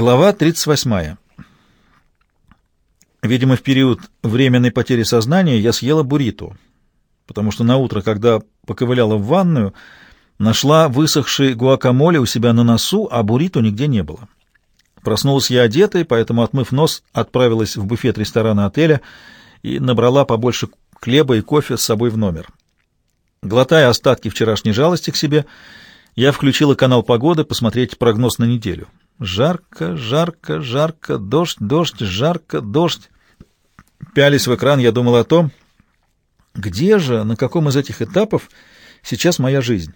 Глава 38. Видимо, в период временной потери сознания я съела буррито, потому что на утро, когда поковыляла в ванную, нашла высохший гуакамоле у себя на носу, а буррито нигде не было. Проснулась я одетой, поэтому, отмыв нос, отправилась в буфет ресторана отеля и набрала побольше хлеба и кофе с собой в номер. Глотая остатки вчерашней жалости к себе, я включила канал погоды посмотреть прогноз на неделю. Жарко, жарко, жарко, дождь, дождь, жарко, дождь. Пялись в экран, я думал о том, где же, на каком из этих этапов сейчас моя жизнь.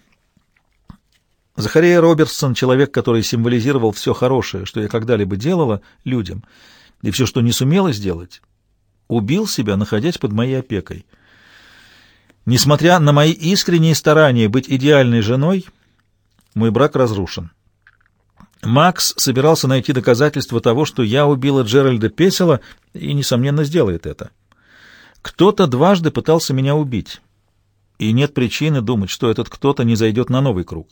Захария Робертсон, человек, который символизировал все хорошее, что я когда-либо делала людям, и все, что не сумела сделать, убил себя, находясь под моей опекой. Несмотря на мои искренние старания быть идеальной женой, мой брак разрушен. Макс собирался найти доказательства того, что я убила Джеральда Песела, и, несомненно, сделает это. Кто-то дважды пытался меня убить, и нет причины думать, что этот кто-то не зайдет на новый круг.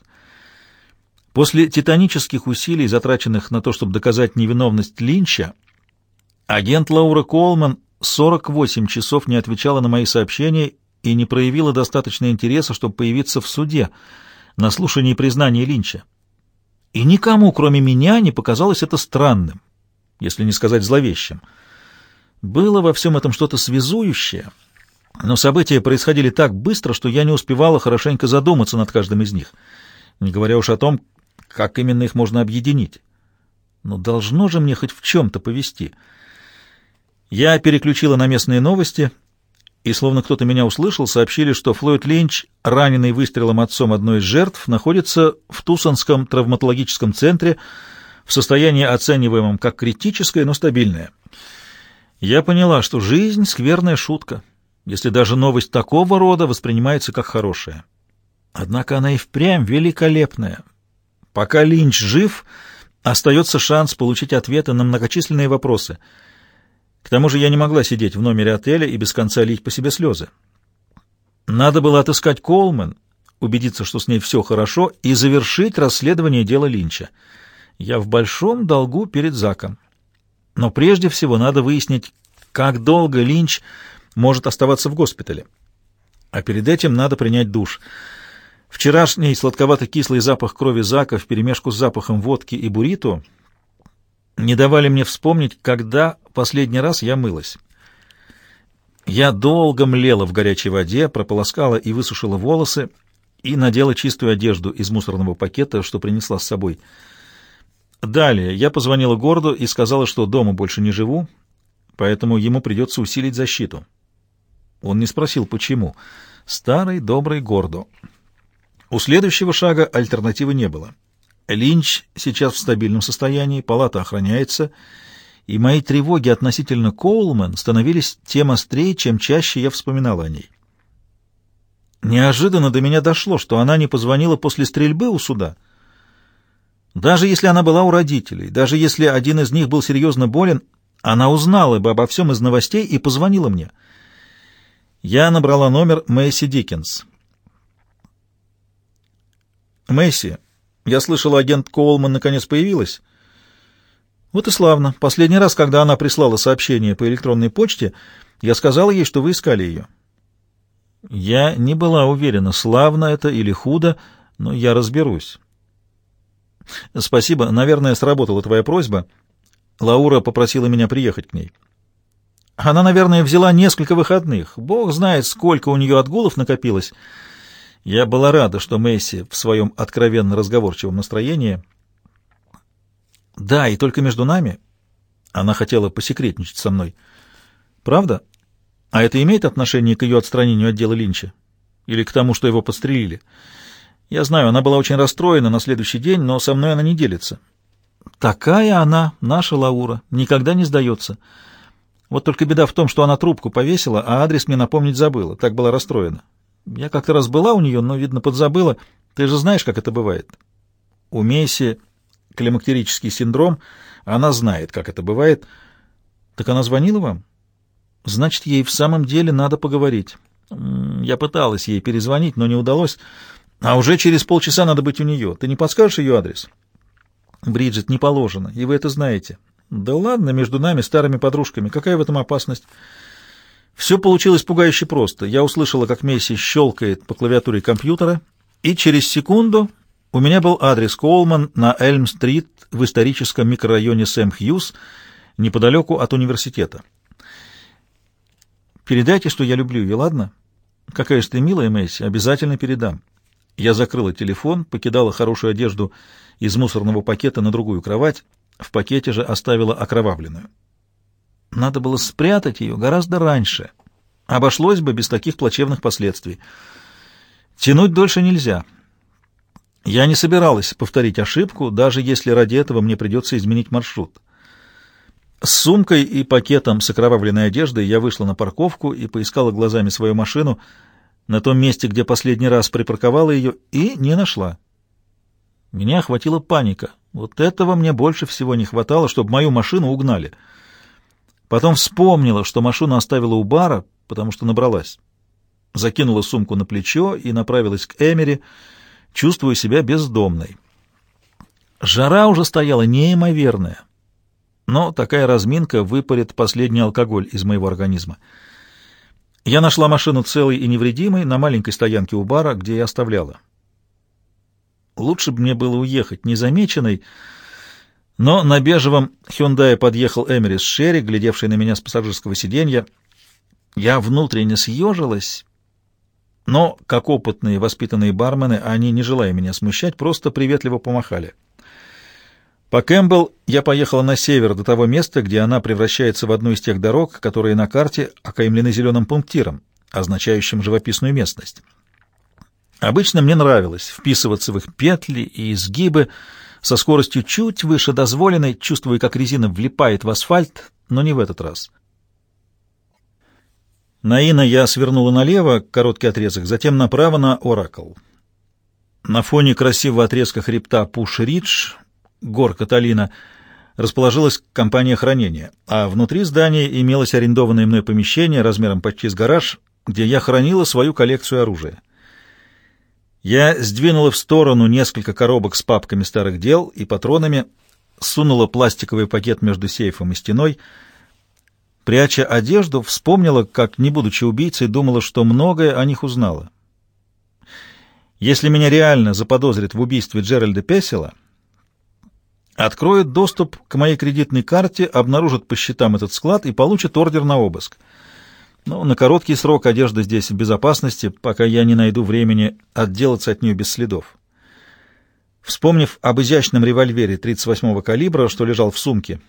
После титанических усилий, затраченных на то, чтобы доказать невиновность Линча, агент Лаура Колман 48 часов не отвечала на мои сообщения и не проявила достаточно интереса, чтобы появиться в суде на слушании признания Линча. И никому, кроме меня, не показалось это странным, если не сказать зловещим. Было во всем этом что-то связующее, но события происходили так быстро, что я не успевала хорошенько задуматься над каждым из них, не говоря уж о том, как именно их можно объединить. Но должно же мне хоть в чем-то повести. Я переключила на местные новости — и, словно кто-то меня услышал, сообщили, что Флойд Линч, раненый выстрелом отцом одной из жертв, находится в Тусонском травматологическом центре в состоянии, оцениваемом как критическое, но стабильное. Я поняла, что жизнь — скверная шутка, если даже новость такого рода воспринимается как хорошая. Однако она и впрямь великолепная. Пока Линч жив, остается шанс получить ответы на многочисленные вопросы — к тому же я не могла сидеть в номере отеля и без конца лить по себе слезы. Надо было отыскать Колман, убедиться, что с ней все хорошо, и завершить расследование дела Линча. Я в большом долгу перед Заком. Но прежде всего надо выяснить, как долго Линч может оставаться в госпитале. А перед этим надо принять душ. Вчерашний сладковато-кислый запах крови Зака вперемешку с запахом водки и буррито не давали мне вспомнить, когда последний раз я мылась. Я долго млела в горячей воде, прополоскала и высушила волосы и надела чистую одежду из мусорного пакета, что принесла с собой. Далее я позвонила Горду и сказала, что дома больше не живу, поэтому ему придется усилить защиту. Он не спросил, почему. Старый добрый Гордо. У следующего шага альтернативы не было. Линч сейчас в стабильном состоянии, палата охраняется, и мои тревоги относительно Коулман становились тем острее, чем чаще я вспоминал о ней. Неожиданно до меня дошло, что она не позвонила после стрельбы у суда. Даже если она была у родителей, даже если один из них был серьезно болен, она узнала бы обо всем из новостей и позвонила мне. Я набрала номер Мэйси Диккенс. «Мэйси, я слышал, агент Коулман наконец появилась. Вот и славно. Последний раз, когда она прислала сообщение по электронной почте, я сказал ей, что вы искали ее. Я не была уверена, славно это или худо, но я разберусь. Спасибо. Наверное, сработала твоя просьба. Лаура попросила меня приехать к ней. Она, наверное, взяла несколько выходных. Бог знает, сколько у нее отгулов накопилось. Я была рада, что Месси в своем откровенно разговорчивом настроении... Да, и только между нами она хотела посекретничать со мной. Правда? А это имеет отношение к ее отстранению от дела Линча? Или к тому, что его подстрелили? Я знаю, она была очень расстроена на следующий день, но со мной она не делится. Такая она, наша Лаура, никогда не сдается. Вот только беда в том, что она трубку повесила, а адрес мне напомнить забыла. Так была расстроена. Я как-то раз была у нее, но, видно, подзабыла. Ты же знаешь, как это бывает. У Месси климактерический синдром, она знает, как это бывает. Так она звонила вам? Значит, ей в самом деле надо поговорить. Я пыталась ей перезвонить, но не удалось. А уже через полчаса надо быть у нее. Ты не подскажешь ее адрес? Бриджит, не положено, и вы это знаете. Да ладно, между нами, старыми подружками, какая в этом опасность? Все получилось пугающе просто. Я услышала, как Месси щелкает по клавиатуре компьютера, и через секунду у меня был адрес Колман на Эльм-стрит в историческом микрорайоне Сэм-Хьюз, неподалеку от университета. Передайте, что я люблю ее, ладно? Какая же ты милая, Месси, обязательно передам. Я закрыла телефон, покидала хорошую одежду из мусорного пакета на другую кровать, в пакете же оставила окровавленную. Надо было спрятать ее гораздо раньше. Обошлось бы без таких плачевных последствий. Тянуть дольше нельзя. Я не собиралась повторить ошибку, даже если ради этого мне придется изменить маршрут. С сумкой и пакетом с окровавленной одеждой я вышла на парковку и поискала глазами свою машину на том месте, где последний раз припарковала ее, и не нашла. Меня охватила паника. Вот этого мне больше всего не хватало, чтобы мою машину угнали. Потом вспомнила, что машину оставила у бара, потому что набралась. Закинула сумку на плечо и направилась к Эмери, чувствуя себя бездомной. Жара уже стояла неимоверная, но такая разминка выпарит последний алкоголь из моего организма. Я нашла машину целой и невредимой на маленькой стоянке у бара, где я оставляла. Лучше бы мне было уехать незамеченной, но на бежевом Хюндае подъехал Эмери с Шерри, глядевший на меня с пассажирского сиденья. Я внутренне съежилась, но, как опытные воспитанные бармены, они, не желая меня смущать, просто приветливо помахали. По Кэмпбелл я поехала на север до того места, где она превращается в одну из тех дорог, которые на карте окаймлены зеленым пунктиром, означающим живописную местность. Обычно мне нравилось вписываться в их петли и изгибы со скоростью чуть выше дозволенной, чувствуя, как резина влипает в асфальт, но не в этот раз. На Ина я свернула налево, короткий отрезок, затем направо на Оракл. На фоне красивого отрезка хребта Пуш-Ридж, гор Каталина, расположилась компания хранения, а внутри здания имелось арендованное мной помещение размером почти с гараж, где я хранила свою коллекцию оружия. Я сдвинула в сторону несколько коробок с папками старых дел и патронами, сунула пластиковый пакет между сейфом и стеной. Пряча одежду, вспомнила, как, не будучи убийцей, думала, что многое о них узнала. Если меня реально заподозрят в убийстве Джеральда Песела, откроют доступ к моей кредитной карте, обнаружат по счетам этот склад и получат ордер на обыск — но на короткий срок одежда здесь в безопасности, пока я не найду времени отделаться от нее без следов. Вспомнив об изящном револьвере 38-го калибра, что лежал в сумке,